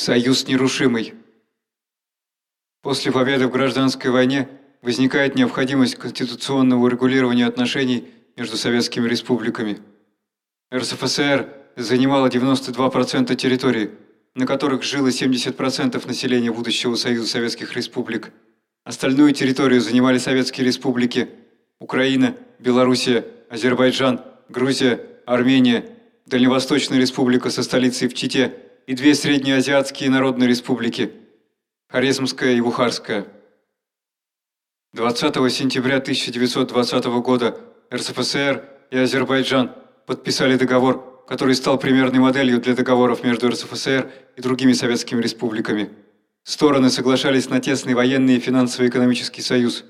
Союз нерушимый. После победы в гражданской войне возникает необходимость конституционного урегулирования отношений между советскими республиками. РСФСР занимала 92% территории, на которых жило 70% населения будущего Союза Советских Республик. Остальную территорию занимали советские республики Украина, Белоруссия, Азербайджан, Грузия, Армения, Дальневосточная республика со столицей в Чите и две среднеазиатские народные республики – Хорезмская и Бухарская. 20 сентября 1920 года РСФСР и Азербайджан подписали договор, который стал примерной моделью для договоров между РСФСР и другими советскими республиками. Стороны соглашались на тесный военный и финансово-экономический союз.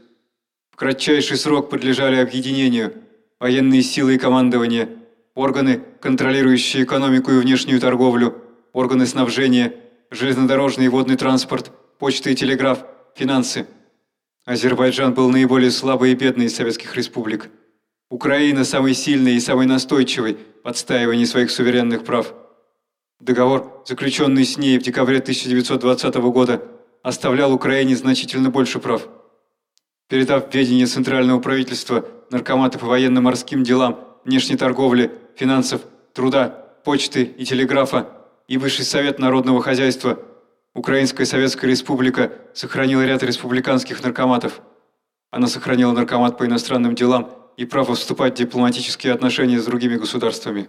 В кратчайший срок подлежали объединению военные силы и командование, органы, контролирующие экономику и внешнюю торговлю, органы снабжения, железнодорожный и водный транспорт, почта и телеграф, финансы. Азербайджан был наиболее слабый и бедный из советских республик. Украина самый сильный и самый настойчивый в отстаивании своих суверенных прав. Договор, заключенный с ней в декабре 1920 года, оставлял Украине значительно больше прав. Передав ведение Центрального правительства наркоматы по военно-морским делам, внешней торговли, финансов, труда, почты и телеграфа и Высший совет народного хозяйства, Украинская Советская Республика сохранила ряд республиканских наркоматов. Она сохранила наркомат по иностранным делам и право вступать в дипломатические отношения с другими государствами.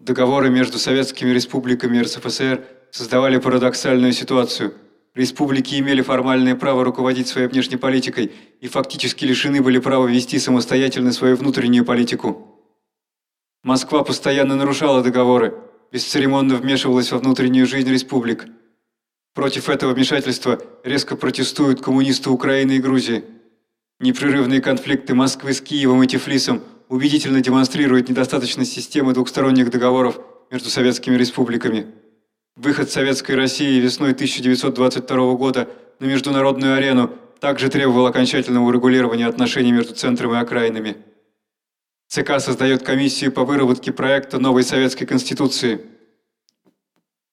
Договоры между советскими республиками РСФСР создавали парадоксальную ситуацию. Республики имели формальное право руководить своей внешней политикой и фактически лишены были права вести самостоятельно свою внутреннюю политику. Москва постоянно нарушала договоры, бесцеремонно вмешивалась во внутреннюю жизнь республик. Против этого вмешательства резко протестуют коммунисты Украины и Грузии – Непрерывные конфликты Москвы с Киевом и Тифлисом убедительно демонстрируют недостаточность системы двухсторонних договоров между советскими республиками. Выход Советской России весной 1922 года на международную арену также требовал окончательного урегулирования отношений между центром и окраинами. ЦК создает комиссию по выработке проекта новой советской конституции.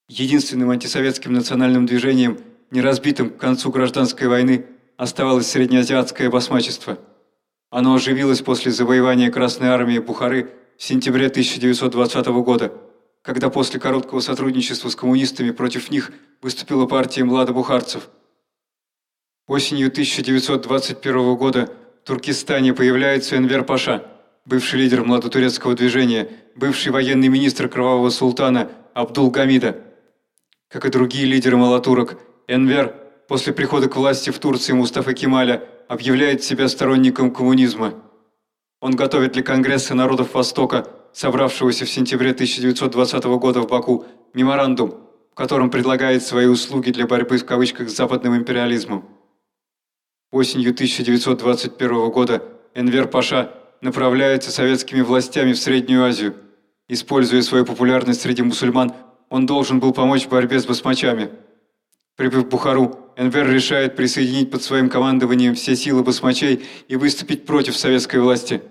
Единственным антисоветским национальным движением, не разбитым к концу гражданской войны, оставалось среднеазиатское басмачество. Оно оживилось после завоевания Красной Армии Бухары в сентябре 1920 года, когда после короткого сотрудничества с коммунистами против них выступила партия младобухарцев. Осенью 1921 года в Туркестане появляется Энвер Паша, бывший лидер младотурецкого движения, бывший военный министр Кровавого Султана Абдул Гамида. Как и другие лидеры малотурок, Энвер – после прихода к власти в Турции Мустафа Кемаля объявляет себя сторонником коммунизма. Он готовит для Конгресса народов Востока, собравшегося в сентябре 1920 года в Баку, меморандум, в котором предлагает свои услуги для борьбы в кавычках с западным империализмом. Осенью 1921 года Энвер Паша направляется советскими властями в Среднюю Азию. Используя свою популярность среди мусульман, он должен был помочь в борьбе с басмачами – Прибыв в Бухару, Энвер решает присоединить под своим командованием все силы басмачей и выступить против советской власти.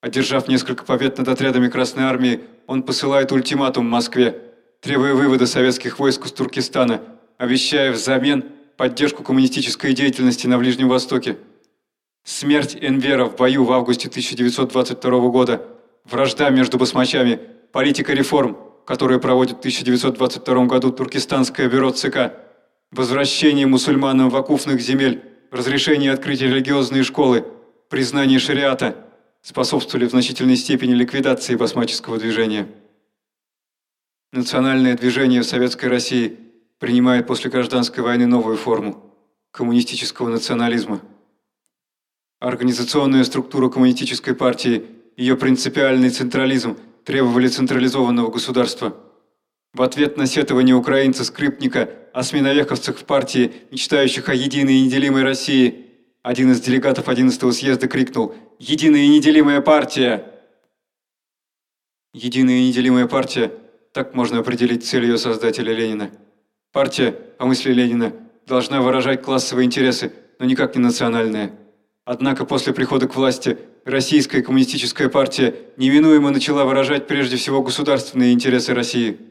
Одержав несколько побед над отрядами Красной Армии, он посылает ультиматум Москве, требуя вывода советских войск из Туркестана, обещая взамен поддержку коммунистической деятельности на Ближнем Востоке. Смерть Энвера в бою в августе 1922 года, вражда между басмачами, политика реформ, которую проводит в 1922 году Туркестанское бюро ЦК – возвращение мусульманам вакуфных земель, разрешение открыть религиозные школы, признание шариата. Способствовали в значительной степени ликвидации басмаческого движения. Национальное движение в Советской России принимает после гражданской войны новую форму – коммунистического национализма. Организационная структура коммунистической партии, ее принципиальный централизм требовали централизованного государства – в ответ на сетование украинца Скрипника о сменовековцах в партии, мечтающих о единой и неделимой России, один из делегатов 11-го съезда крикнул «Единая и неделимая партия!». Единая и неделимая партия – так можно определить цель ее создателя Ленина. Партия, по мысли Ленина, должна выражать классовые интересы, но никак не национальные. Однако после прихода к власти Российская коммунистическая партия неминуемо начала выражать прежде всего государственные интересы России –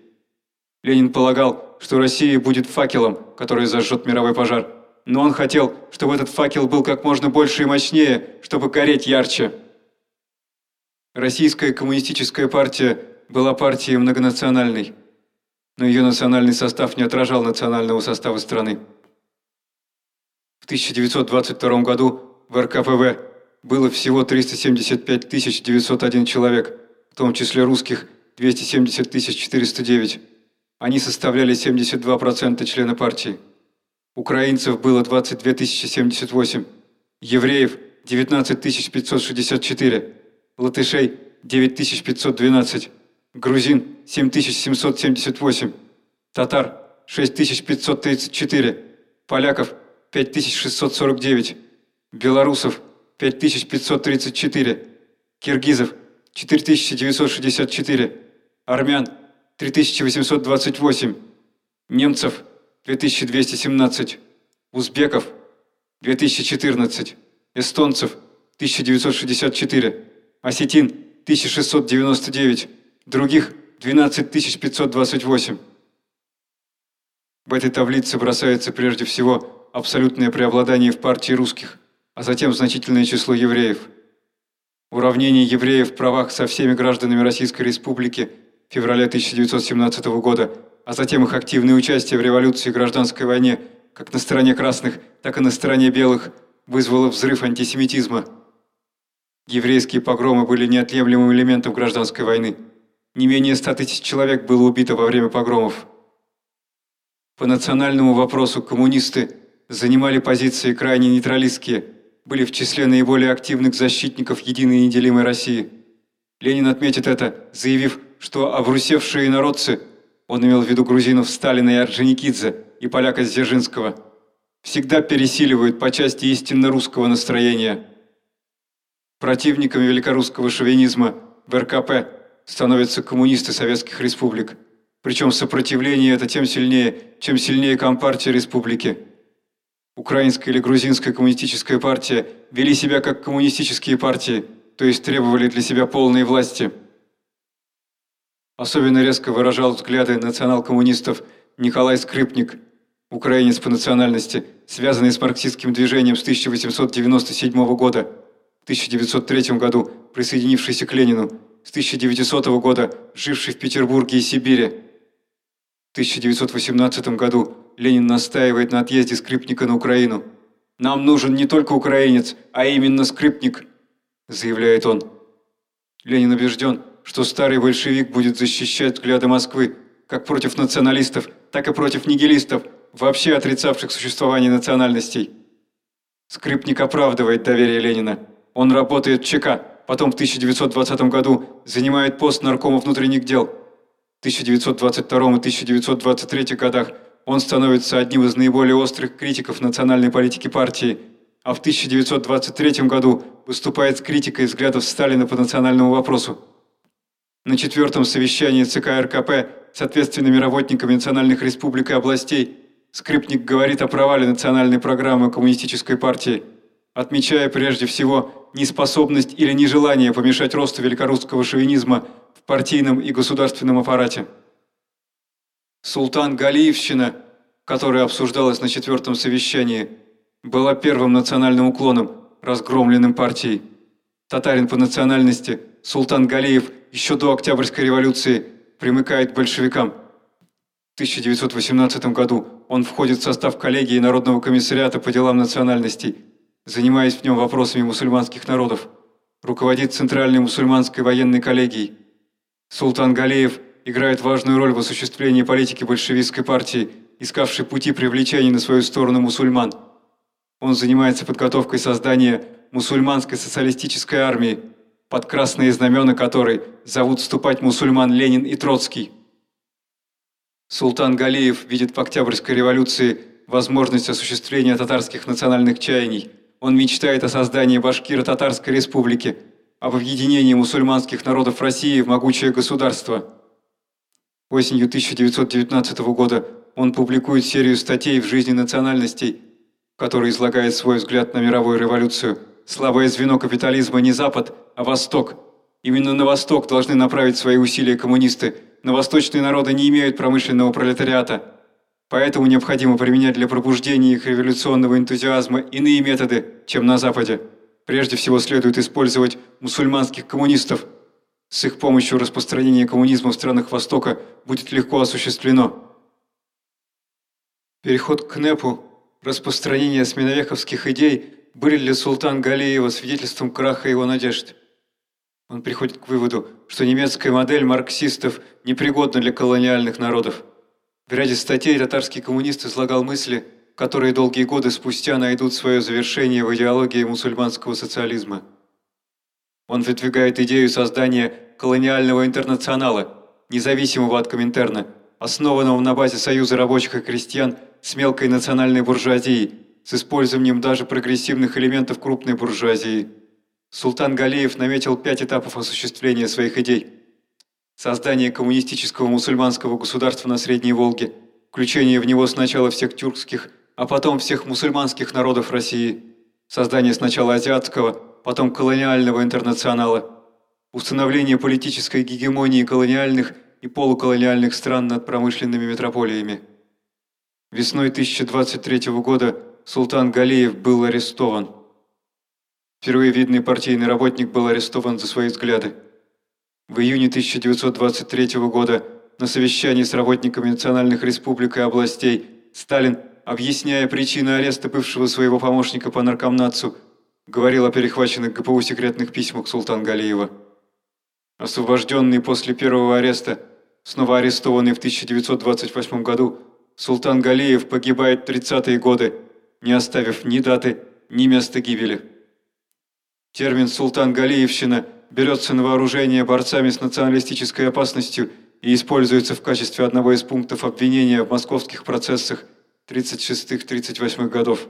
Ленин полагал, что Россия будет факелом, который зажжет мировой пожар. Но он хотел, чтобы этот факел был как можно больше и мощнее, чтобы гореть ярче. Российская коммунистическая партия была партией многонациональной, но ее национальный состав не отражал национального состава страны. В 1922 году в РКПВ было всего 375 901 человек, в том числе русских 270 409. Они составляли 72% члена партии. Украинцев было 22 078, евреев – 19 564, латышей – 9 512, грузин – 7 778, татар – 6 534, поляков – 5 649, белорусов – 5 534, киргизов – 4 964, армян – 3828, немцев – 2217, узбеков – 2014, эстонцев – 1964, осетин – 1699, других – 12 528. В этой таблице бросается прежде всего абсолютное преобладание в партии русских, а затем значительное число евреев. Уравнение евреев в правах со всеми гражданами Российской Республики в феврале 1917 года, а затем их активное участие в революции и гражданской войне как на стороне красных, так и на стороне белых вызвало взрыв антисемитизма. Еврейские погромы были неотъемлемым элементом гражданской войны. Не менее 100 тысяч человек было убито во время погромов. По национальному вопросу коммунисты занимали позиции крайне нейтралистские, были в числе наиболее активных защитников единой неделимой России. Ленин отметит это, заявив, что обрусевшие народцы, он имел в виду грузинов Сталина и Орджоникидзе и поляка Дзержинского, всегда пересиливают по части истинно русского настроения. Противниками великорусского шовинизма в РКП становятся коммунисты советских республик. Причем сопротивление это тем сильнее, чем сильнее Компартия республики. Украинская или грузинская коммунистическая партия вели себя как коммунистические партии, то есть требовали для себя полной власти. Особенно резко выражал взгляды национал-коммунистов Николай Скрипник, украинец по национальности, связанный с марксистским движением с 1897 года, в 1903 году присоединившийся к Ленину, с 1900 года живший в Петербурге и Сибири. В 1918 году Ленин настаивает на отъезде скрипника на Украину. «Нам нужен не только украинец, а именно скрипник», – заявляет он. Ленин убежден, что старый большевик будет защищать взгляды Москвы как против националистов, так и против нигилистов, вообще отрицавших существование национальностей. Скрипник оправдывает доверие Ленина. Он работает в ЧК, Потом в 1920 году занимает пост наркома внутренних дел. В 1922 и 1923 годах он становится одним из наиболее острых критиков национальной политики партии, а в 1923 году выступает с критикой взглядов Сталина по национальному вопросу. На четвертом совещании ЦК РКП с ответственными работниками национальных республик и областей Скрипник говорит о провале национальной программы Коммунистической партии – отмечая прежде всего неспособность или нежелание помешать росту великорусского шовинизма в партийном и государственном аппарате. Султан Галиевщина, которая обсуждалась на четвертом совещании, была первым национальным уклоном, разгромленным партией. Татарин по национальности, Султан Галиев еще до Октябрьской революции примыкает к большевикам. В 1918 году он входит в состав коллегии Народного комиссариата по делам национальностей – занимаясь в нем вопросами мусульманских народов, руководит Центральной мусульманской военной коллегией. Султан Галеев играет важную роль в осуществлении политики большевистской партии, искавшей пути привлечения на свою сторону мусульман. Он занимается подготовкой создания мусульманской социалистической армии, под красные знамена которой зовут вступать мусульман Ленин и Троцкий. Султан Галеев видит в Октябрьской революции возможность осуществления татарских национальных чаяний – он мечтает о создании Башкиро-Татарской республики, об объединении мусульманских народов России в могучее государство. Осенью 1919 года он публикует серию статей в жизни национальностей, в которой излагает свой взгляд на мировую революцию. Слабое звено капитализма не Запад, а Восток. Именно на Восток должны направить свои усилия коммунисты. Но восточные народы не имеют промышленного пролетариата. Поэтому необходимо применять для пробуждения их революционного энтузиазма иные методы, чем на Западе. Прежде всего следует использовать мусульманских коммунистов. С их помощью распространение коммунизма в странах Востока будет легко осуществлено. Переход к НЭПу, распространение сменовековских идей были для султана Галеева свидетельством краха его надежд. Он приходит к выводу, что немецкая модель марксистов непригодна для колониальных народов. В ряде статей татарский коммунист излагал мысли, которые долгие годы спустя найдут свое завершение в идеологии мусульманского социализма. Он выдвигает идею создания колониального интернационала, независимого от Коминтерна, основанного на базе Союза рабочих и крестьян – с мелкой национальной буржуазией, с использованием даже прогрессивных элементов крупной буржуазии. Султан Галеев наметил пять этапов осуществления своих идей. Создание коммунистического мусульманского государства на Средней Волге, включение в него сначала всех тюркских, а потом всех мусульманских народов России, создание сначала азиатского, потом колониального интернационала, установление политической гегемонии колониальных и полуколониальных стран над промышленными метрополиями. Весной 1023 года султан Галиев был арестован. Впервые видный партийный работник был арестован за свои взгляды. В июне 1923 года на совещании с работниками национальных республик и областей Сталин, объясняя причины ареста бывшего своего помощника по наркомнацу, говорил о перехваченных ГПУ секретных письмах Султан Галиева. Освобожденный после первого ареста, снова арестованный в 1928 году, Султан Галиев погибает в 30-е годы, не оставив ни даты, ни места гибели. Термин «Султан Галиевщина» берется на вооружение борцами с националистической опасностью и используется в качестве одного из пунктов обвинения в московских процессах 36-38 годов.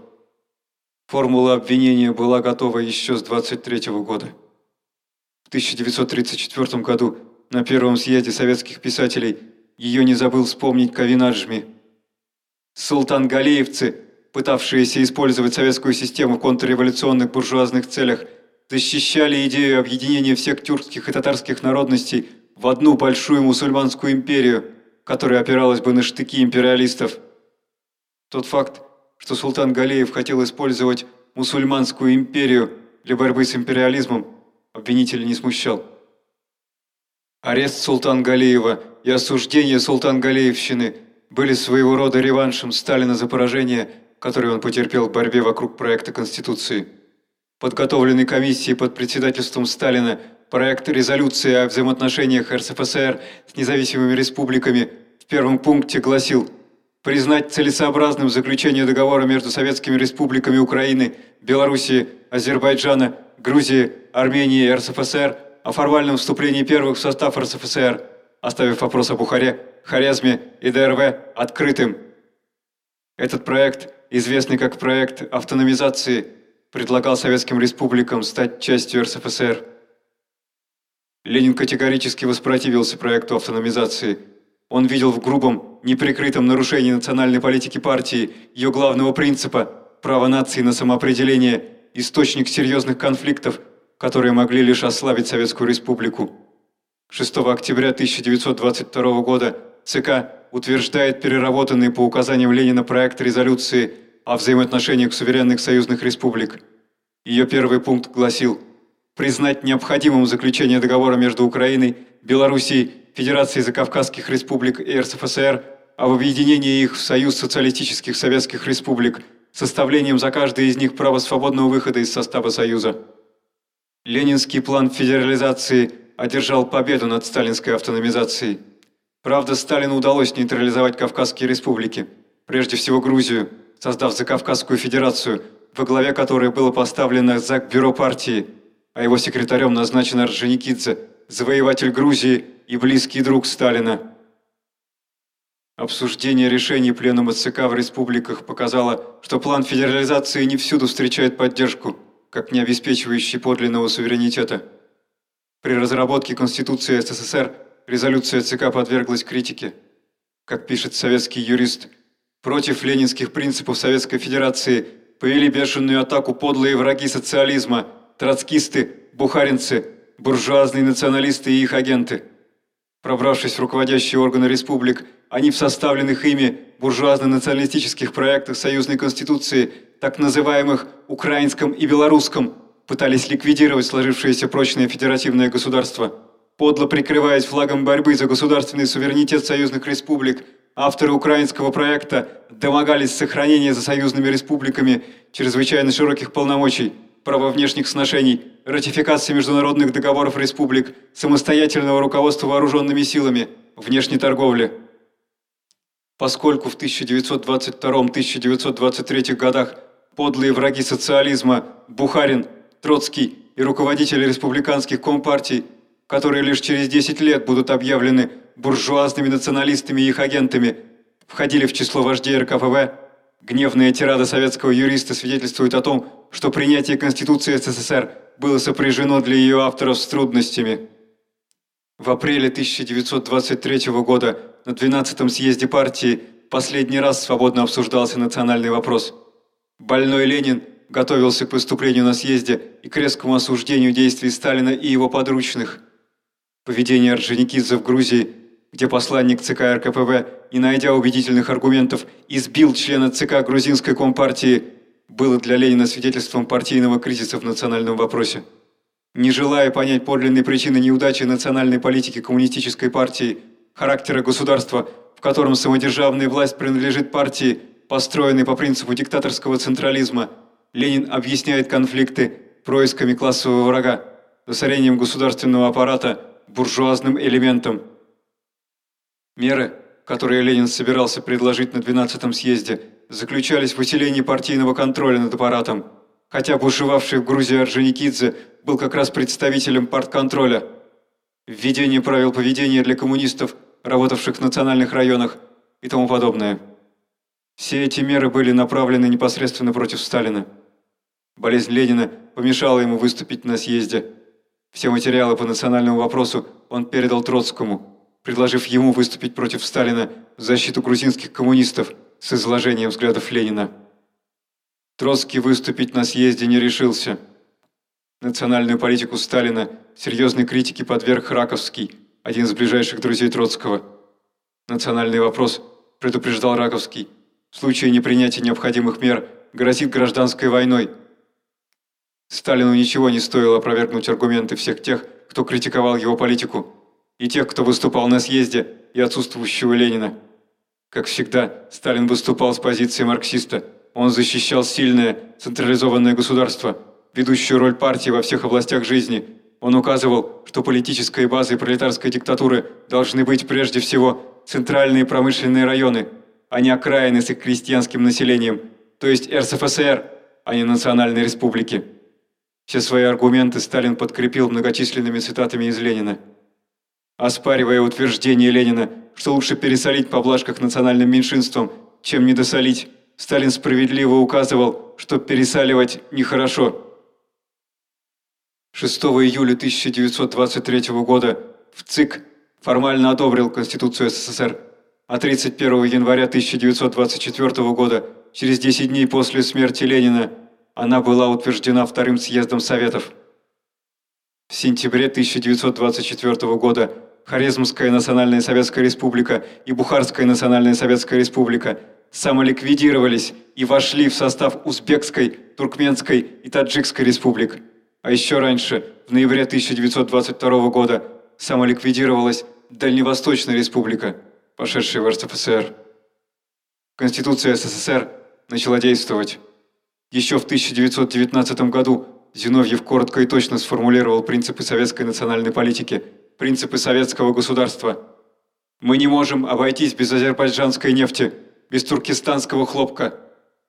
Формула обвинения была готова еще с 23 -го года. В 1934 году на первом съезде советских писателей ее не забыл вспомнить Кавин Аджми – Султан-галиевцы, пытавшиеся использовать советскую систему в контрреволюционных буржуазных целях, защищали идею объединения всех тюркских и татарских народностей в одну большую мусульманскую империю, которая опиралась бы на штыки империалистов. Тот факт, что султан Галеев хотел использовать мусульманскую империю для борьбы с империализмом, обвинителя не смущал. Арест султан Галеева и осуждение султан Галеевщины – были своего рода реваншем Сталина за поражение, которое он потерпел в борьбе вокруг проекта Конституции. Подготовленный комиссией под председательством Сталина проект резолюции о взаимоотношениях РСФСР с независимыми республиками в первом пункте гласил признать целесообразным заключение договора между советскими республиками Украины, Белоруссии, Азербайджана, Грузии, Армении и РСФСР о формальном вступлении первых в состав РСФСР, оставив вопрос о Бухаре Хорезме и ДРВ открытым. Этот проект, известный как проект автономизации, предлагал советским республикам стать частью РСФСР. Ленин категорически воспротивился проекту автономизации. Он видел в грубом, неприкрытом нарушении национальной политики партии ее главного принципа – права нации на самоопределение – источник серьезных конфликтов, которые могли лишь ослабить Советскую Республику. 6 октября 1922 года ЦК утверждает переработанный по указаниям Ленина проект резолюции о взаимоотношениях суверенных союзных республик. Ее первый пункт гласил признать необходимым заключение договора между Украиной, Белоруссией, Федерацией Закавказских республик и РСФСР об объединении их в Союз социалистических советских республик, составлением за каждой из них права свободного выхода из состава Союза. Ленинский план федерализации одержал победу над сталинской автономизацией. Правда, Сталину удалось нейтрализовать Кавказские республики, прежде всего Грузию, создав Закавказскую федерацию, во главе которой было поставлено Закбюро партии, а его секретарем назначен Орджоникидзе, завоеватель Грузии и близкий друг Сталина. Обсуждение решений Пленума ЦК в республиках показало, что план федерализации не всюду встречает поддержку, как не обеспечивающий подлинного суверенитета. При разработке Конституции СССР резолюция ЦК подверглась критике. Как пишет советский юрист, против ленинских принципов Советской Федерации повели бешеную атаку подлые враги социализма, троцкисты, бухаринцы, буржуазные националисты и их агенты. Пробравшись в руководящие органы республик, они в составленных ими буржуазно-националистических проектах союзной конституции, так называемых украинском и белорусском, пытались ликвидировать сложившееся прочное федеративное государство. Подло прикрываясь флагом борьбы за государственный суверенитет союзных республик, авторы украинского проекта домогались сохранения за союзными республиками чрезвычайно широких полномочий, права внешних сношений, ратификации международных договоров республик, самостоятельного руководства вооруженными силами, внешней торговли. Поскольку в 1922-1923 годах подлые враги социализма Бухарин – Троцкий и руководители республиканских компартий, которые лишь через 10 лет будут объявлены буржуазными националистами и их агентами, входили в число вождей РКПБ, гневная тирада советского юриста свидетельствует о том, что принятие Конституции СССР было сопряжено для ее авторов с трудностями. В апреле 1923 года на 12-м съезде партии последний раз свободно обсуждался национальный вопрос. Больной Ленин готовился к выступлению на съезде и к резкому осуждению действий Сталина и его подручных. Поведение Орджоникидзе в Грузии, где посланник ЦК РКПБ, не найдя убедительных аргументов, избил члена ЦК грузинской компартии, было для Ленина свидетельством партийного кризиса в национальном вопросе. Не желая понять подлинные причины неудачи национальной политики коммунистической партии, характера государства, в котором самодержавная власть принадлежит партии, построенной по принципу диктаторского централизма – Ленин объясняет конфликты происками классового врага, засорением государственного аппарата буржуазным элементом. Меры, которые Ленин собирался предложить на 12-м съезде, заключались в усилении партийного контроля над аппаратом, хотя бушевавший в Грузии Орджоникидзе был как раз представителем партконтроля. Введение правил поведения для коммунистов, работавших в национальных районах и тому подобное. Все эти меры были направлены непосредственно против Сталина. Болезнь Ленина помешала ему выступить на съезде. Все материалы по национальному вопросу он передал Троцкому, предложив ему выступить против Сталина в защиту грузинских коммунистов с изложением взглядов Ленина. Троцкий выступить на съезде не решился. Национальную политику Сталина серьезной критике подверг Раковский, один из ближайших друзей Троцкого. Национальный вопрос, предупреждал Раковский, в случае непринятия необходимых мер грозит гражданской войной – Сталину ничего не стоило опровергнуть аргументы всех тех, кто критиковал его политику, и тех, кто выступал на съезде, и отсутствующего Ленина. Как всегда, Сталин выступал с позиции марксиста. Он защищал сильное, централизованное государство, ведущую роль партии во всех областях жизни. Он указывал, что политической базой пролетарской диктатуры должны быть прежде всего центральные промышленные районы, а не окраины с их крестьянским населением, то есть РСФСР, а не национальные республики. Все свои аргументы Сталин подкрепил многочисленными цитатами из Ленина. Оспаривая утверждение Ленина, что лучше пересолить поблажках национальным меньшинствам, чем недосолить, Сталин справедливо указывал, что пересаливать нехорошо. 6 июля 1923 года в ЦИК формально одобрил Конституцию СССР, а 31 января 1924 года, через 10 дней после смерти Ленина, она была утверждена Вторым съездом Советов. В сентябре 1924 года Хорезмская национальная советская республика и Бухарская национальная советская республика самоликвидировались и вошли в состав Узбекской, Туркменской и Таджикской республик. А еще раньше, в ноябре 1922 года, самоликвидировалась Дальневосточная республика, пошедшая в РСФСР. Конституция СССР начала действовать. Еще в 1919 году Зиновьев коротко и точно сформулировал принципы советской национальной политики, принципы советского государства. Мы не можем обойтись без азербайджанской нефти, без туркестанского хлопка.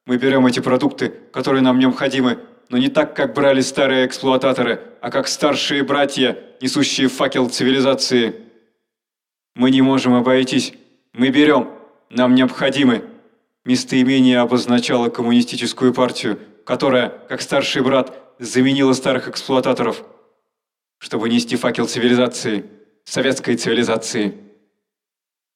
Мы берем эти продукты, которые нам необходимы, но не так, как брали старые эксплуататоры, а как старшие братья, несущие факел цивилизации. Мы не можем обойтись. Мы берем. Нам необходимы. Местоимение обозначало коммунистическую партию, которая, как старший брат, заменила старых эксплуататоров, чтобы нести факел цивилизации, советской цивилизации.